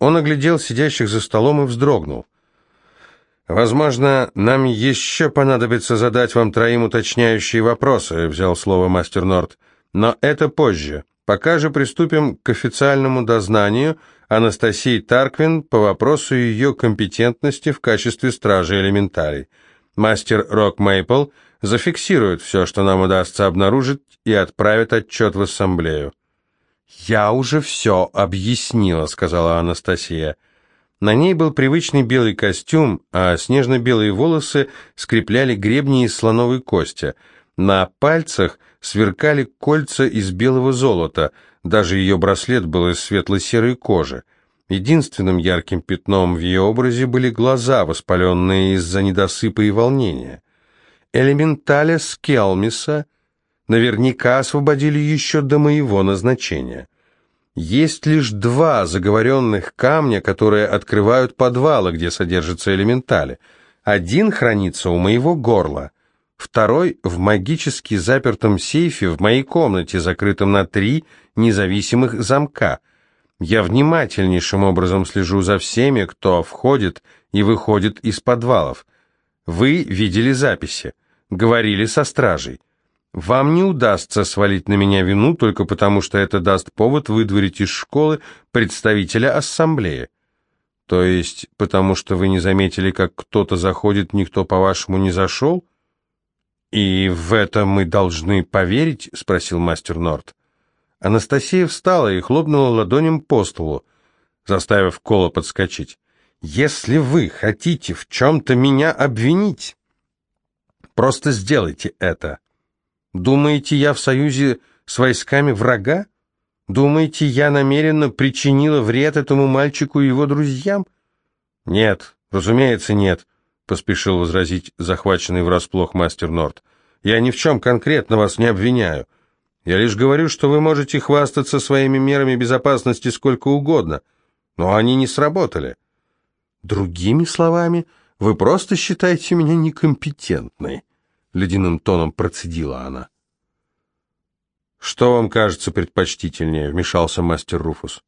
Он оглядел сидящих за столом и вздрогнул. «Возможно, нам еще понадобится задать вам троим уточняющие вопросы», — взял слово мастер Норт. «Но это позже. Пока же приступим к официальному дознанию Анастасии Тарквин по вопросу ее компетентности в качестве стражи элементарий. Мастер Рок Мейпл зафиксирует все, что нам удастся обнаружить, и отправит отчет в ассамблею». «Я уже все объяснила», — сказала Анастасия. На ней был привычный белый костюм, а снежно-белые волосы скрепляли гребни из слоновой кости. На пальцах сверкали кольца из белого золота, даже ее браслет был из светло-серой кожи. Единственным ярким пятном в ее образе были глаза, воспаленные из-за недосыпа и волнения. Элементаля Скелмиса наверняка освободили еще до моего назначения. Есть лишь два заговоренных камня, которые открывают подвалы, где содержатся элементали. Один хранится у моего горла, второй в магически запертом сейфе в моей комнате, закрытом на три независимых замка. Я внимательнейшим образом слежу за всеми, кто входит и выходит из подвалов. Вы видели записи, говорили со стражей. Вам не удастся свалить на меня вину только потому, что это даст повод выдворить из школы представителя ассамблеи. То есть, потому что вы не заметили, как кто-то заходит, никто, по-вашему, не зашел? И в это мы должны поверить? Спросил мастер Норт. Анастасия встала и хлопнула ладонем по столу, заставив Кола подскочить. «Если вы хотите в чем-то меня обвинить, просто сделайте это». Думаете, я в союзе с войсками врага? Думаете, я намеренно причинила вред этому мальчику и его друзьям? Нет, разумеется, нет, поспешил возразить захваченный врасплох мастер Норт. Я ни в чем конкретно вас не обвиняю. Я лишь говорю, что вы можете хвастаться своими мерами безопасности сколько угодно, но они не сработали. Другими словами, вы просто считаете меня некомпетентной. — ледяным тоном процедила она. «Что вам кажется предпочтительнее?» — вмешался мастер Руфус.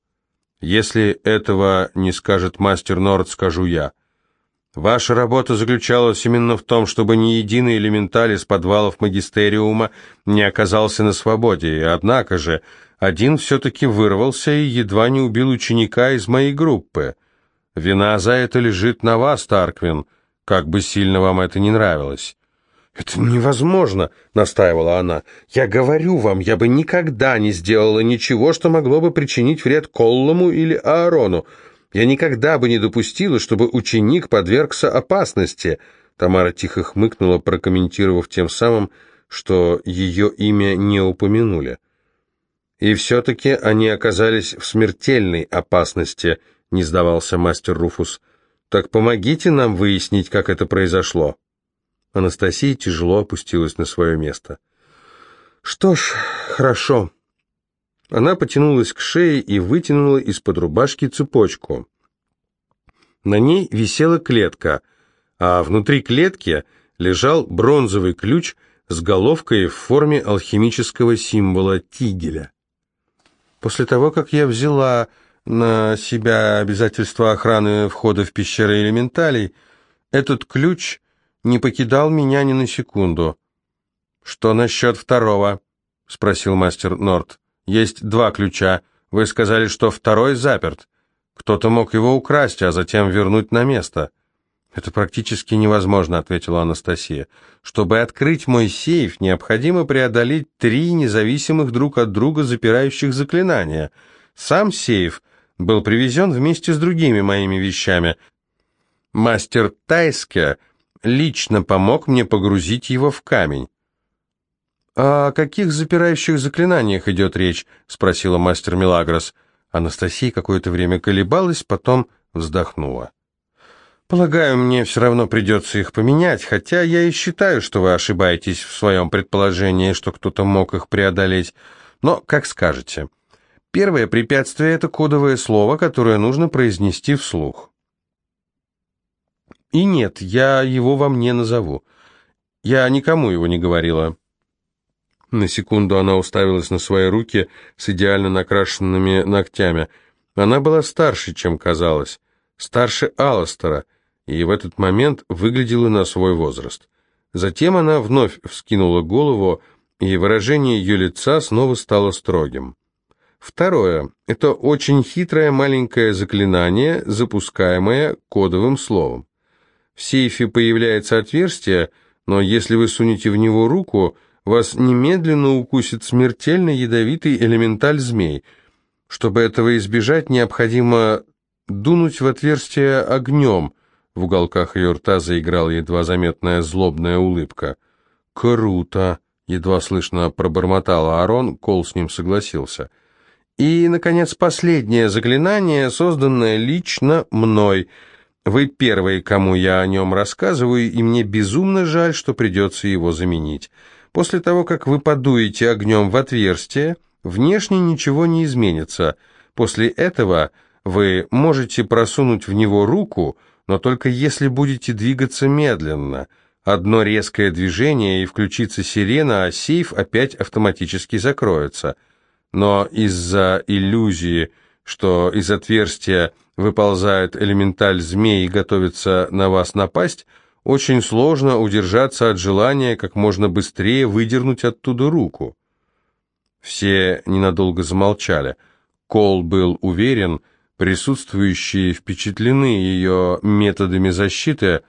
«Если этого не скажет мастер Норд, скажу я. Ваша работа заключалась именно в том, чтобы ни единый элементаль из подвалов магистериума не оказался на свободе, и однако же один все-таки вырвался и едва не убил ученика из моей группы. Вина за это лежит на вас, Тарквин, как бы сильно вам это не нравилось». «Это невозможно», — настаивала она. «Я говорю вам, я бы никогда не сделала ничего, что могло бы причинить вред Коллому или Аарону. Я никогда бы не допустила, чтобы ученик подвергся опасности». Тамара тихо хмыкнула, прокомментировав тем самым, что ее имя не упомянули. «И все-таки они оказались в смертельной опасности», — не сдавался мастер Руфус. «Так помогите нам выяснить, как это произошло». Анастасия тяжело опустилась на свое место. «Что ж, хорошо». Она потянулась к шее и вытянула из-под рубашки цепочку. На ней висела клетка, а внутри клетки лежал бронзовый ключ с головкой в форме алхимического символа тигеля. После того, как я взяла на себя обязательство охраны входа в пещеры элементалей, этот ключ не покидал меня ни на секунду. «Что насчет второго?» — спросил мастер Норт. «Есть два ключа. Вы сказали, что второй заперт. Кто-то мог его украсть, а затем вернуть на место». «Это практически невозможно», — ответила Анастасия. «Чтобы открыть мой сейф, необходимо преодолеть три независимых друг от друга запирающих заклинания. Сам сейф был привезен вместе с другими моими вещами. Мастер Тайске лично помог мне погрузить его в камень. «О каких запирающих заклинаниях идет речь?» — спросила мастер Мелагрос. Анастасия какое-то время колебалась, потом вздохнула. «Полагаю, мне все равно придется их поменять, хотя я и считаю, что вы ошибаетесь в своем предположении, что кто-то мог их преодолеть. Но, как скажете. Первое препятствие — это кодовое слово, которое нужно произнести вслух. И нет, я его вам не назову. Я никому его не говорила. На секунду она уставилась на свои руки с идеально накрашенными ногтями. Она была старше, чем казалось, старше Алластера, и в этот момент выглядела на свой возраст. Затем она вновь вскинула голову, и выражение ее лица снова стало строгим. Второе. Это очень хитрое маленькое заклинание, запускаемое кодовым словом. В сейфе появляется отверстие, но если вы сунете в него руку, вас немедленно укусит смертельно ядовитый элементаль змей. Чтобы этого избежать, необходимо дунуть в отверстие огнем. В уголках ее рта заиграла едва заметная злобная улыбка. «Круто!» — едва слышно пробормотал Аарон, Кол с ним согласился. «И, наконец, последнее заклинание, созданное лично мной — вы первый, кому я о нем рассказываю, и мне безумно жаль, что придется его заменить. После того, как вы подуете огнем в отверстие, внешне ничего не изменится. После этого вы можете просунуть в него руку, но только если будете двигаться медленно. Одно резкое движение и включится сирена, а сейф опять автоматически закроется. Но из-за иллюзии, что из отверстия выползает элементаль змей и готовится на вас напасть, очень сложно удержаться от желания как можно быстрее выдернуть оттуда руку. Все ненадолго замолчали. Кол был уверен, присутствующие впечатлены ее методами защиты,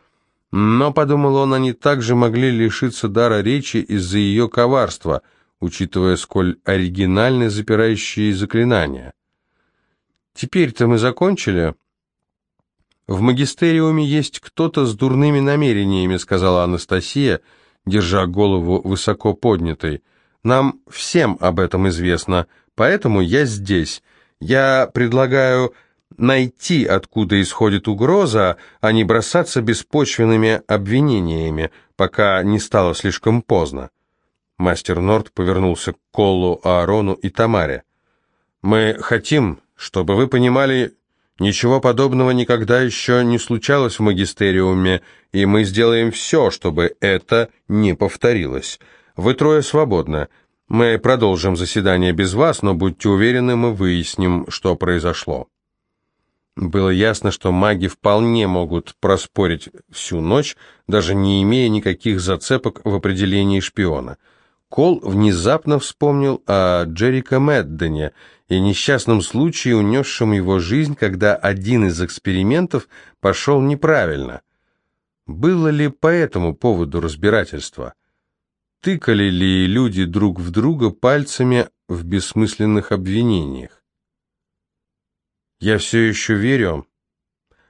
но, подумал он, они также могли лишиться дара речи из-за ее коварства, учитывая, сколь оригинальны запирающие заклинания. Теперь-то мы закончили. В магистериуме есть кто-то с дурными намерениями, сказала Анастасия, держа голову высоко поднятой. Нам всем об этом известно, поэтому я здесь. Я предлагаю найти, откуда исходит угроза, а не бросаться беспочвенными обвинениями, пока не стало слишком поздно. Мастер Норт повернулся к Коллу, Аарону и Тамаре. «Мы хотим, чтобы вы понимали, ничего подобного никогда еще не случалось в магистериуме, и мы сделаем все, чтобы это не повторилось. Вы трое свободны. Мы продолжим заседание без вас, но будьте уверены, мы выясним, что произошло». Было ясно, что маги вполне могут проспорить всю ночь, даже не имея никаких зацепок в определении шпиона. Кол внезапно вспомнил о Джерика Меддене и несчастном случае, унесшем его жизнь, когда один из экспериментов пошел неправильно. Было ли по этому поводу разбирательства? Тыкали ли люди друг в друга пальцами в бессмысленных обвинениях? Я все еще верю,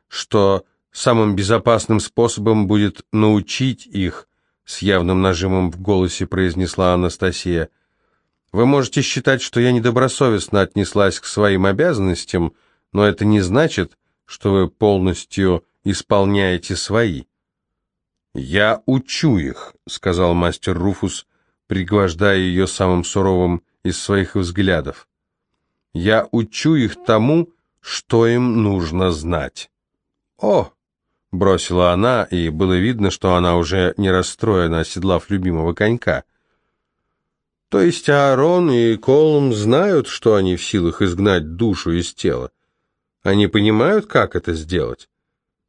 что самым безопасным способом будет научить их, с явным нажимом в голосе произнесла Анастасия – вы можете считать, что я недобросовестно отнеслась к своим обязанностям, но это не значит, что вы полностью исполняете свои. «Я учу их», — сказал мастер Руфус, пригвождая ее самым суровым из своих взглядов. «Я учу их тому, что им нужно знать». «О!» — бросила она, и было видно, что она уже не расстроена, оседлав любимого конька. То есть Аарон и Колум знают, что они в силах изгнать душу из тела. Они понимают, как это сделать.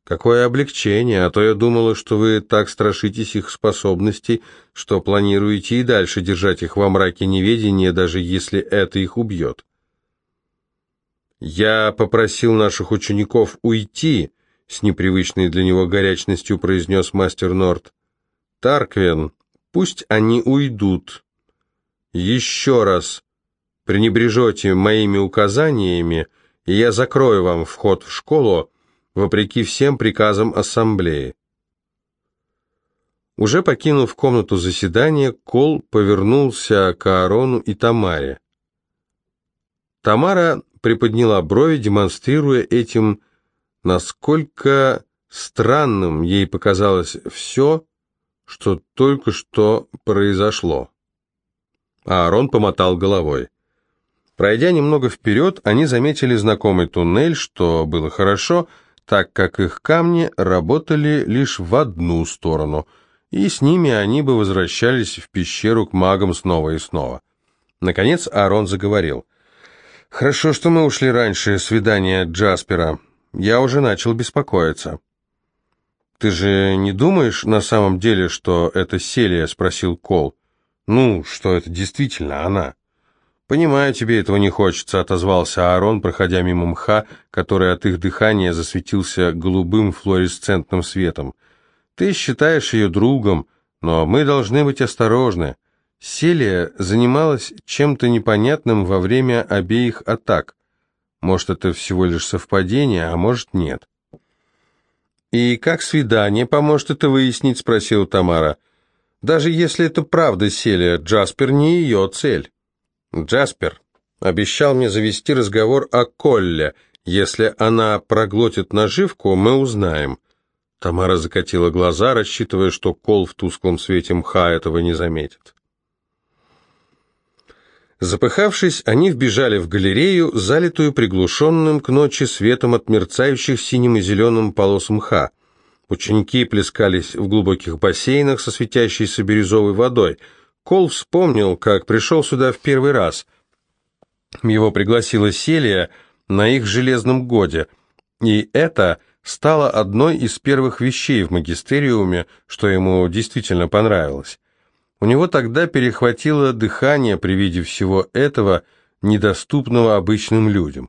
Какое облегчение, а то я думала, что вы так страшитесь их способностей, что планируете и дальше держать их во мраке неведения, даже если это их убьет. Я попросил наших учеников уйти, с непривычной для него горячностью произнес мастер Норт. Тарквен, пусть они уйдут, еще раз пренебрежете моими указаниями, и я закрою вам вход в школу, вопреки всем приказам ассамблеи. Уже покинув комнату заседания, Кол повернулся к Аарону и Тамаре. Тамара приподняла брови, демонстрируя этим, насколько странным ей показалось все, что только что произошло. А Аарон помотал головой. Пройдя немного вперед, они заметили знакомый туннель, что было хорошо, так как их камни работали лишь в одну сторону, и с ними они бы возвращались в пещеру к магам снова и снова. Наконец Аарон заговорил. «Хорошо, что мы ушли раньше свидания Джаспера. Я уже начал беспокоиться». «Ты же не думаешь на самом деле, что это Селия?» — спросил Кол. «Ну, что это действительно она?» «Понимаю, тебе этого не хочется», — отозвался Аарон, проходя мимо мха, который от их дыхания засветился голубым флуоресцентным светом. «Ты считаешь ее другом, но мы должны быть осторожны. Селия занималась чем-то непонятным во время обеих атак. Может, это всего лишь совпадение, а может, нет». «И как свидание поможет это выяснить?» — спросила Тамара. «Даже если это правда, Селия, Джаспер не ее цель». «Джаспер обещал мне завести разговор о Колле. Если она проглотит наживку, мы узнаем». Тамара закатила глаза, рассчитывая, что Кол в тусклом свете мха этого не заметит. Запыхавшись, они вбежали в галерею, залитую приглушенным к ночи светом от мерцающих синим и зеленым полос мха. Ученики плескались в глубоких бассейнах со светящейся бирюзовой водой. Кол вспомнил, как пришел сюда в первый раз. Его пригласила Селия на их железном годе, и это стало одной из первых вещей в магистериуме, что ему действительно понравилось. У него тогда перехватило дыхание при виде всего этого, недоступного обычным людям.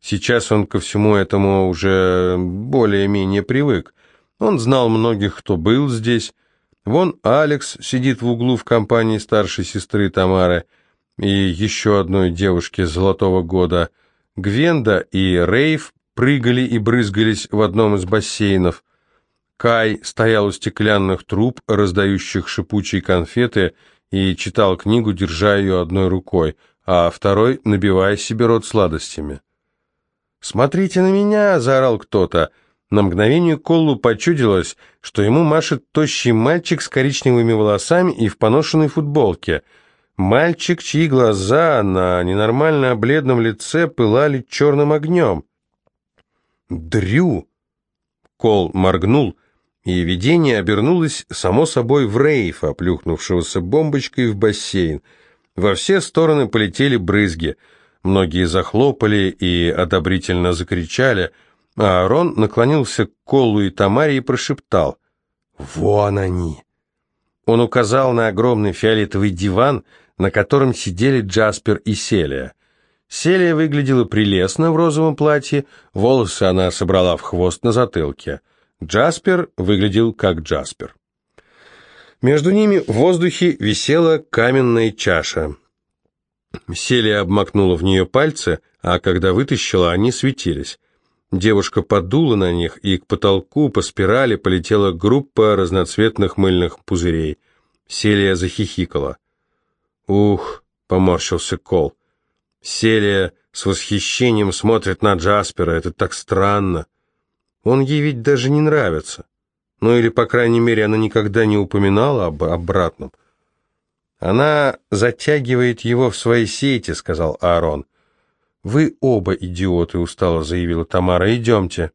Сейчас он ко всему этому уже более-менее привык. Он знал многих, кто был здесь. Вон Алекс сидит в углу в компании старшей сестры Тамары и еще одной девушки золотого года. Гвенда и Рейв прыгали и брызгались в одном из бассейнов. Кай стоял у стеклянных труб, раздающих шипучие конфеты, и читал книгу, держа ее одной рукой, а второй набивая себе рот сладостями. «Смотрите на меня!» — заорал кто-то. На мгновение Коллу почудилось, что ему машет тощий мальчик с коричневыми волосами и в поношенной футболке. Мальчик, чьи глаза на ненормально бледном лице пылали черным огнем. «Дрю!» Кол моргнул, и видение обернулось само собой в рейфа, плюхнувшегося бомбочкой в бассейн. Во все стороны полетели брызги. Многие захлопали и одобрительно закричали, а Аарон наклонился к Колу и Тамаре и прошептал «Вон они!». Он указал на огромный фиолетовый диван, на котором сидели Джаспер и Селия. Селия выглядела прелестно в розовом платье, волосы она собрала в хвост на затылке – Джаспер выглядел как Джаспер. Между ними в воздухе висела каменная чаша. Селия обмакнула в нее пальцы, а когда вытащила, они светились. Девушка подула на них, и к потолку по спирали полетела группа разноцветных мыльных пузырей. Селия захихикала. «Ух!» — поморщился Кол. Селия с восхищением смотрит на Джаспера. Это так странно. Он ей ведь даже не нравится. Ну или, по крайней мере, она никогда не упоминала об обратном. «Она затягивает его в свои сети», — сказал Аарон. «Вы оба идиоты», — устало заявила Тамара. «Идемте».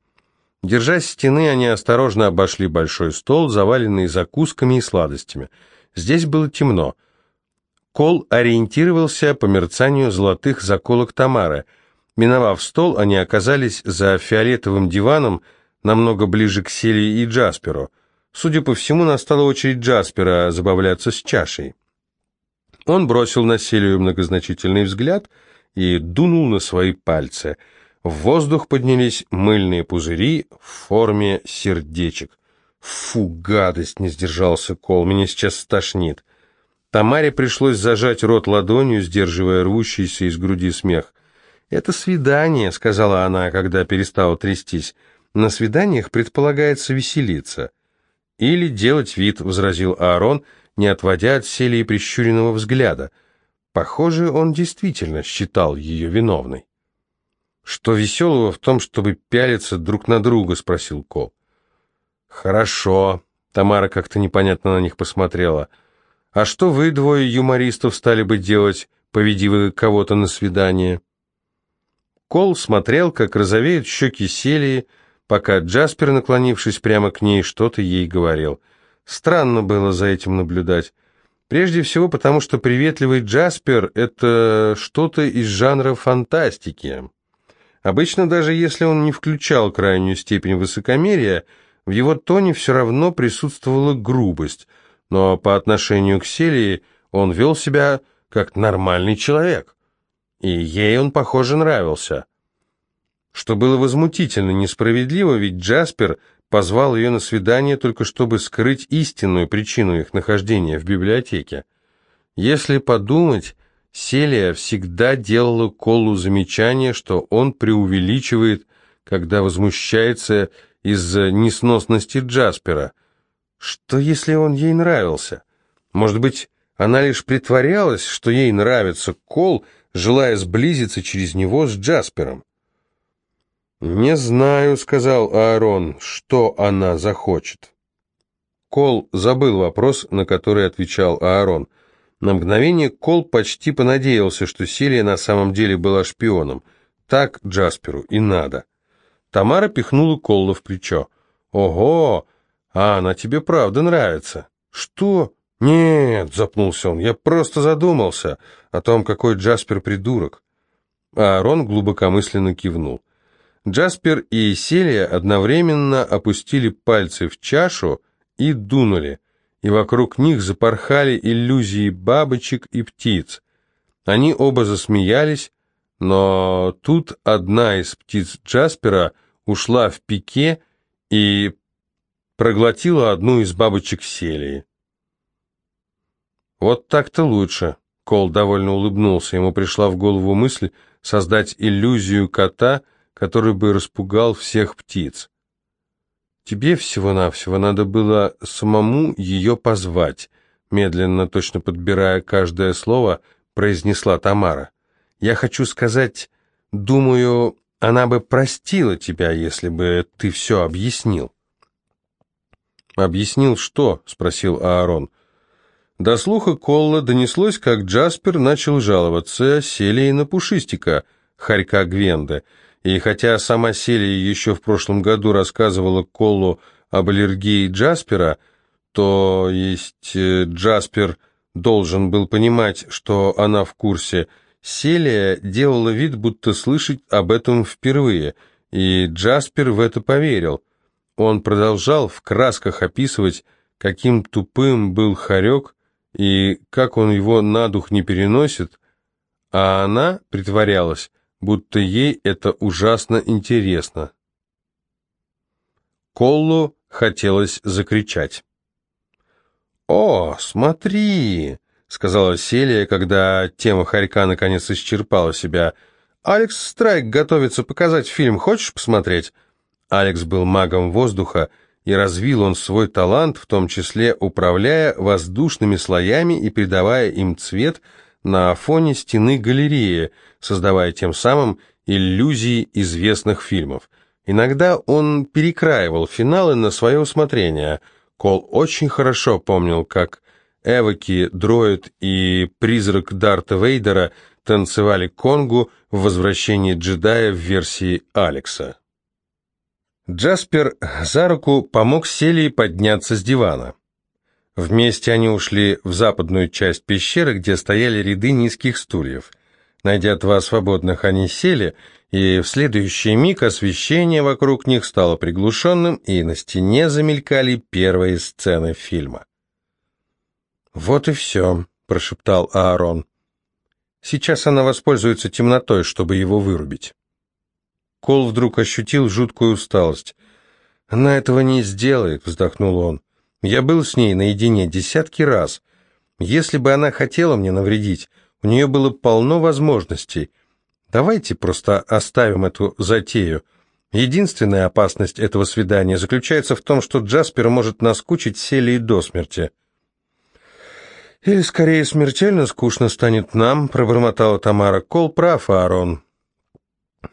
Держась стены, они осторожно обошли большой стол, заваленный закусками и сладостями. Здесь было темно. Кол ориентировался по мерцанию золотых заколок Тамары. Миновав стол, они оказались за фиолетовым диваном, намного ближе к Селии и Джасперу. Судя по всему, настала очередь Джаспера забавляться с чашей. Он бросил на Селию многозначительный взгляд и дунул на свои пальцы. В воздух поднялись мыльные пузыри в форме сердечек. «Фу, гадость!» — не сдержался Кол. «Меня сейчас стошнит». Тамаре пришлось зажать рот ладонью, сдерживая рвущийся из груди смех. «Это свидание», — сказала она, когда перестала трястись. На свиданиях предполагается веселиться. Или делать вид, возразил Аарон, не отводя от Селии прищуренного взгляда. Похоже, он действительно считал ее виновной. «Что веселого в том, чтобы пялиться друг на друга?» — спросил Кол. «Хорошо», — Тамара как-то непонятно на них посмотрела. «А что вы, двое юмористов, стали бы делать, поведи вы кого-то на свидание?» Кол смотрел, как розовеют щеки Селии, пока Джаспер, наклонившись прямо к ней, что-то ей говорил. Странно было за этим наблюдать. Прежде всего потому, что приветливый Джаспер – это что-то из жанра фантастики. Обычно даже если он не включал крайнюю степень высокомерия, в его тоне все равно присутствовала грубость, но по отношению к Селии он вел себя как нормальный человек. И ей он, похоже, нравился. Что было возмутительно несправедливо, ведь Джаспер позвал ее на свидание только чтобы скрыть истинную причину их нахождения в библиотеке. Если подумать, Селия всегда делала Колу замечание, что он преувеличивает, когда возмущается из-за несносности Джаспера. Что, если он ей нравился? Может быть, она лишь притворялась, что ей нравится Кол, желая сблизиться через него с Джаспером? «Не знаю», — сказал Аарон, — «что она захочет». Кол забыл вопрос, на который отвечал Аарон. На мгновение Кол почти понадеялся, что Селия на самом деле была шпионом. Так Джасперу и надо. Тамара пихнула Колла в плечо. «Ого! А она тебе правда нравится». «Что?» «Нет», — запнулся он, — «я просто задумался о том, какой Джаспер придурок». Аарон глубокомысленно кивнул. Джаспер и Селия одновременно опустили пальцы в чашу и дунули, и вокруг них запорхали иллюзии бабочек и птиц. Они оба засмеялись, но тут одна из птиц Джаспера ушла в пике и проглотила одну из бабочек Селии. «Вот так-то лучше», — Кол довольно улыбнулся. Ему пришла в голову мысль создать иллюзию кота — который бы распугал всех птиц. Тебе всего-навсего надо было самому ее позвать, медленно, точно подбирая каждое слово, произнесла Тамара. Я хочу сказать, думаю, она бы простила тебя, если бы ты все объяснил. «Объяснил что?» — спросил Аарон. До слуха Колла донеслось, как Джаспер начал жаловаться Селии на Пушистика, хорька Гвенда, и хотя сама Селия еще в прошлом году рассказывала Колу об аллергии Джаспера, то есть э, Джаспер должен был понимать, что она в курсе, Селия делала вид, будто слышит об этом впервые, и Джаспер в это поверил. Он продолжал в красках описывать, каким тупым был хорек и как он его на дух не переносит, а она притворялась, будто ей это ужасно интересно. Коллу хотелось закричать. «О, смотри!» — сказала Селия, когда тема хорька наконец исчерпала себя. «Алекс Страйк готовится показать фильм. Хочешь посмотреть?» Алекс был магом воздуха, и развил он свой талант, в том числе управляя воздушными слоями и придавая им цвет — на фоне стены галереи, создавая тем самым иллюзии известных фильмов. Иногда он перекраивал финалы на свое усмотрение. Кол очень хорошо помнил, как Эвоки, Дроид и призрак Дарта Вейдера танцевали конгу в «Возвращении джедая» в версии Алекса. Джаспер за руку помог Селии подняться с дивана. Вместе они ушли в западную часть пещеры, где стояли ряды низких стульев. Найдя два свободных, они сели, и в следующий миг освещение вокруг них стало приглушенным, и на стене замелькали первые сцены фильма. «Вот и все», — прошептал Аарон. «Сейчас она воспользуется темнотой, чтобы его вырубить». Кол вдруг ощутил жуткую усталость. «Она этого не сделает», — вздохнул он. Я был с ней наедине десятки раз. Если бы она хотела мне навредить, у нее было полно возможностей. Давайте просто оставим эту затею. Единственная опасность этого свидания заключается в том, что Джаспер может наскучить Селии до смерти. «Или, скорее, смертельно скучно станет нам», — пробормотала Тамара. «Кол прав, Аарон».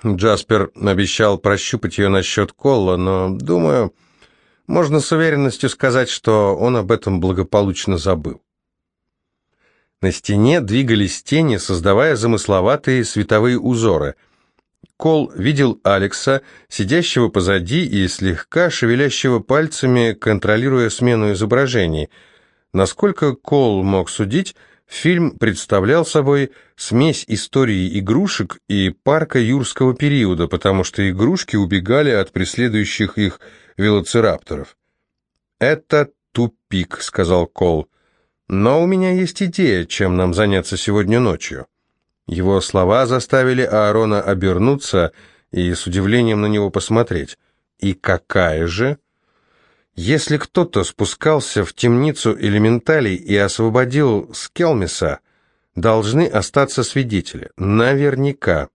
Джаспер обещал прощупать ее насчет Колла, но, думаю, можно с уверенностью сказать, что он об этом благополучно забыл. На стене двигались тени, создавая замысловатые световые узоры. Кол видел Алекса, сидящего позади и слегка шевелящего пальцами, контролируя смену изображений. Насколько Кол мог судить, фильм представлял собой смесь истории игрушек и парка юрского периода, потому что игрушки убегали от преследующих их велоцирапторов. «Это тупик», — сказал Кол. «Но у меня есть идея, чем нам заняться сегодня ночью». Его слова заставили Аарона обернуться и с удивлением на него посмотреть. «И какая же?» Если кто-то спускался в темницу элементалей и освободил Скелмиса, должны остаться свидетели. Наверняка.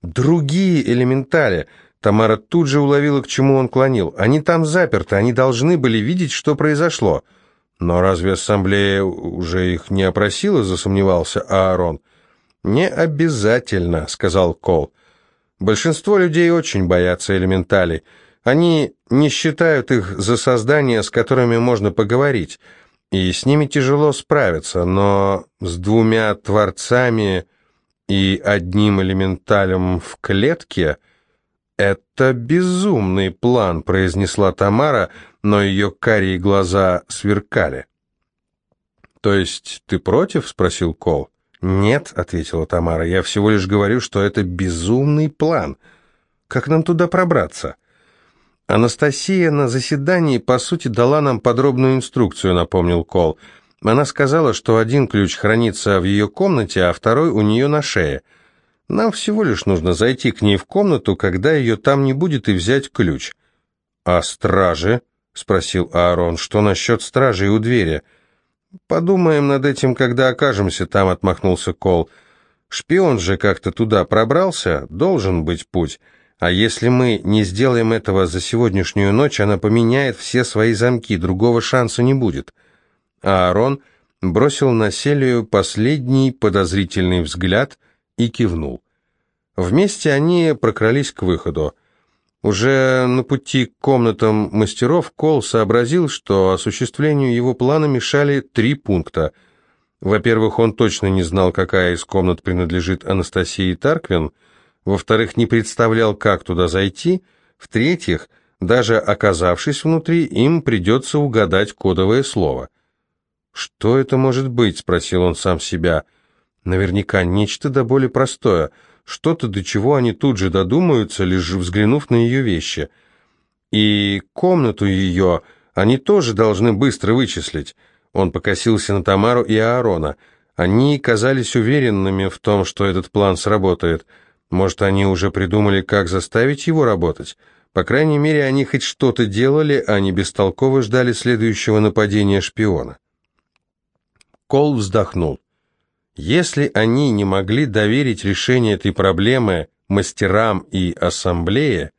Другие элементали. Тамара тут же уловила, к чему он клонил. Они там заперты, они должны были видеть, что произошло. Но разве ассамблея уже их не опросила, засомневался Аарон. «Не обязательно», — сказал Кол. «Большинство людей очень боятся элементалей». Они не считают их за создания, с которыми можно поговорить, и с ними тяжело справиться, но с двумя творцами и одним элементалем в клетке «Это безумный план», — произнесла Тамара, но ее карие глаза сверкали. «То есть ты против?» — спросил Кол. «Нет», — ответила Тамара, — «я всего лишь говорю, что это безумный план. Как нам туда пробраться?» Анастасия на заседании, по сути, дала нам подробную инструкцию, напомнил Кол. Она сказала, что один ключ хранится в ее комнате, а второй у нее на шее. Нам всего лишь нужно зайти к ней в комнату, когда ее там не будет, и взять ключ. «А стражи?» — спросил Аарон. «Что насчет стражей у двери?» «Подумаем над этим, когда окажемся там», — отмахнулся Кол. «Шпион же как-то туда пробрался, должен быть путь». А если мы не сделаем этого за сегодняшнюю ночь, она поменяет все свои замки, другого шанса не будет. Аарон бросил на Селию последний подозрительный взгляд и кивнул. Вместе они прокрались к выходу. Уже на пути к комнатам мастеров Кол сообразил, что осуществлению его плана мешали три пункта. Во-первых, он точно не знал, какая из комнат принадлежит Анастасии Тарквин – во-вторых, не представлял, как туда зайти, в-третьих, даже оказавшись внутри, им придется угадать кодовое слово. «Что это может быть?» — спросил он сам себя. «Наверняка нечто до боли простое, что-то, до чего они тут же додумаются, лишь взглянув на ее вещи. И комнату ее они тоже должны быстро вычислить». Он покосился на Тамару и Аарона. Они казались уверенными в том, что этот план сработает — может, они уже придумали, как заставить его работать? По крайней мере, они хоть что-то делали, а не бестолково ждали следующего нападения шпиона. Кол вздохнул. Если они не могли доверить решение этой проблемы мастерам и ассамблее,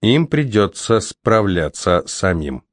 им придется справляться самим.